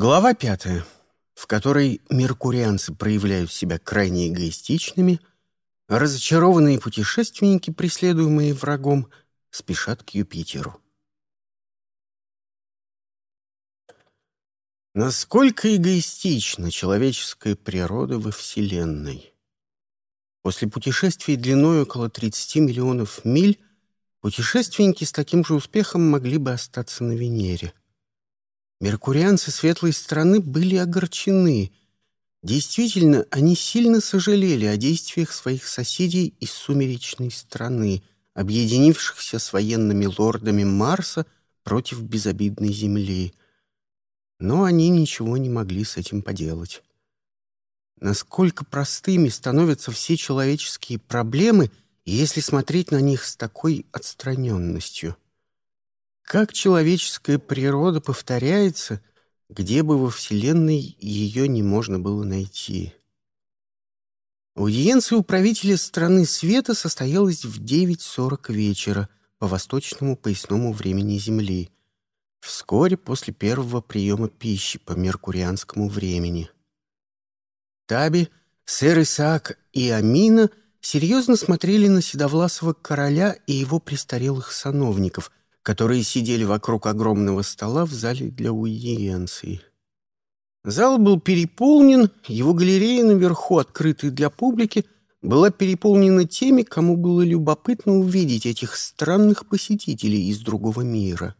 Глава пятая, в которой меркурианцы проявляют себя крайне эгоистичными, разочарованные путешественники, преследуемые врагом, спешат к Юпитеру. Насколько эгоистична человеческая природа во Вселенной? После путешествий длиной около 30 миллионов миль путешественники с таким же успехом могли бы остаться на Венере. Меркурианцы светлой страны были огорчены. Действительно, они сильно сожалели о действиях своих соседей из сумеречной страны, объединившихся с военными лордами Марса против безобидной Земли. Но они ничего не могли с этим поделать. Насколько простыми становятся все человеческие проблемы, если смотреть на них с такой отстраненностью. Как человеческая природа повторяется, где бы во Вселенной ее не можно было найти. Аудиенция у страны света состоялась в 9.40 вечера по восточному поясному времени Земли, вскоре после первого приема пищи по меркурианскому времени. Таби, сэр Исаак и Амина серьезно смотрели на седовласого короля и его престарелых сановников, которые сидели вокруг огромного стола в зале для уидиенции. Зал был переполнен, его галерея наверху, открытая для публики, была переполнена теми, кому было любопытно увидеть этих странных посетителей из другого мира.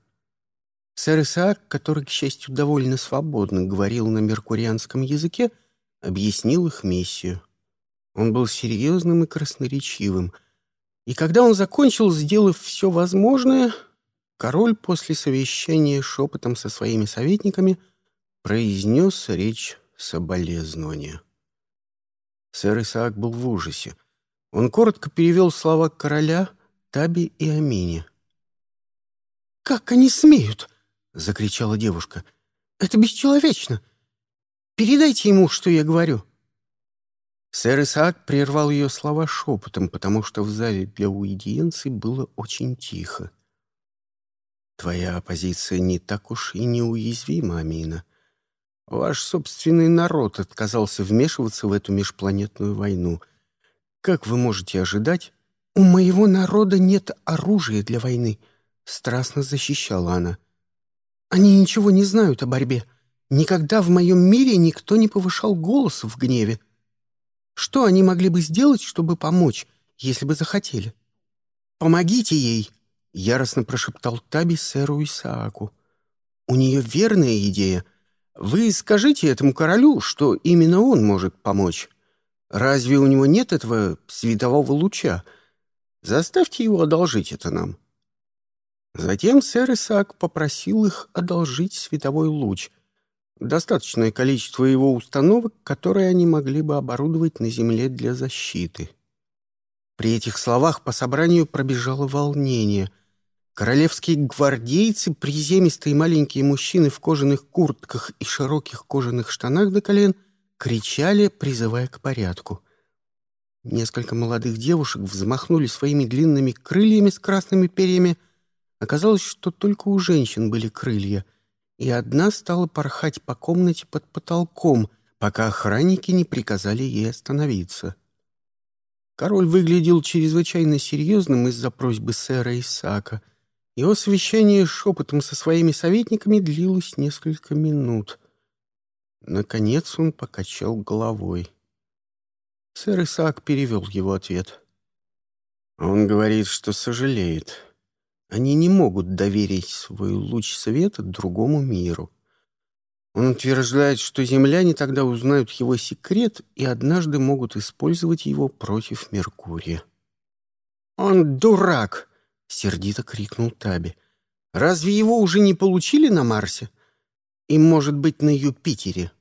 Сэр Исаак, который, к счастью, довольно свободно говорил на меркурианском языке, объяснил их миссию. Он был серьезным и красноречивым, и когда он закончил, сделав все возможное, Король после совещания шепотом со своими советниками произнес речь соболезнования. Сэр Исаак был в ужасе. Он коротко перевел слова короля, Таби и Амине. «Как они смеют!» — закричала девушка. «Это бесчеловечно! Передайте ему, что я говорю!» Сэр Исаак прервал ее слова шепотом, потому что в зале для уидиенции было очень тихо. Твоя позиция не так уж и неуязвима, Амина. Ваш собственный народ отказался вмешиваться в эту межпланетную войну. Как вы можете ожидать? У моего народа нет оружия для войны, страстно защищала она. Они ничего не знают о борьбе. Никогда в моем мире никто не повышал голос в гневе. Что они могли бы сделать, чтобы помочь, если бы захотели? Помогите ей, — яростно прошептал Таби сэру Исааку. «У нее верная идея. Вы скажите этому королю, что именно он может помочь. Разве у него нет этого светового луча? Заставьте его одолжить это нам». Затем сэр Исаак попросил их одолжить световой луч, достаточное количество его установок, которые они могли бы оборудовать на земле для защиты. При этих словах по собранию пробежало волнение. Королевские гвардейцы, приземистые маленькие мужчины в кожаных куртках и широких кожаных штанах до колен, кричали, призывая к порядку. Несколько молодых девушек взмахнули своими длинными крыльями с красными перьями. Оказалось, что только у женщин были крылья, и одна стала порхать по комнате под потолком, пока охранники не приказали ей остановиться. Король выглядел чрезвычайно серьезным из-за просьбы сэра Исаака. Его совещание шепотом со своими советниками длилось несколько минут. Наконец он покачал головой. Сэр Исаак перевел его ответ. Он говорит, что сожалеет. Они не могут доверить свой луч света другому миру. Он утверждает, что земляне тогда узнают его секрет и однажды могут использовать его против Меркурия. «Он дурак!» — сердито крикнул Таби. «Разве его уже не получили на Марсе? И, может быть, на Юпитере?»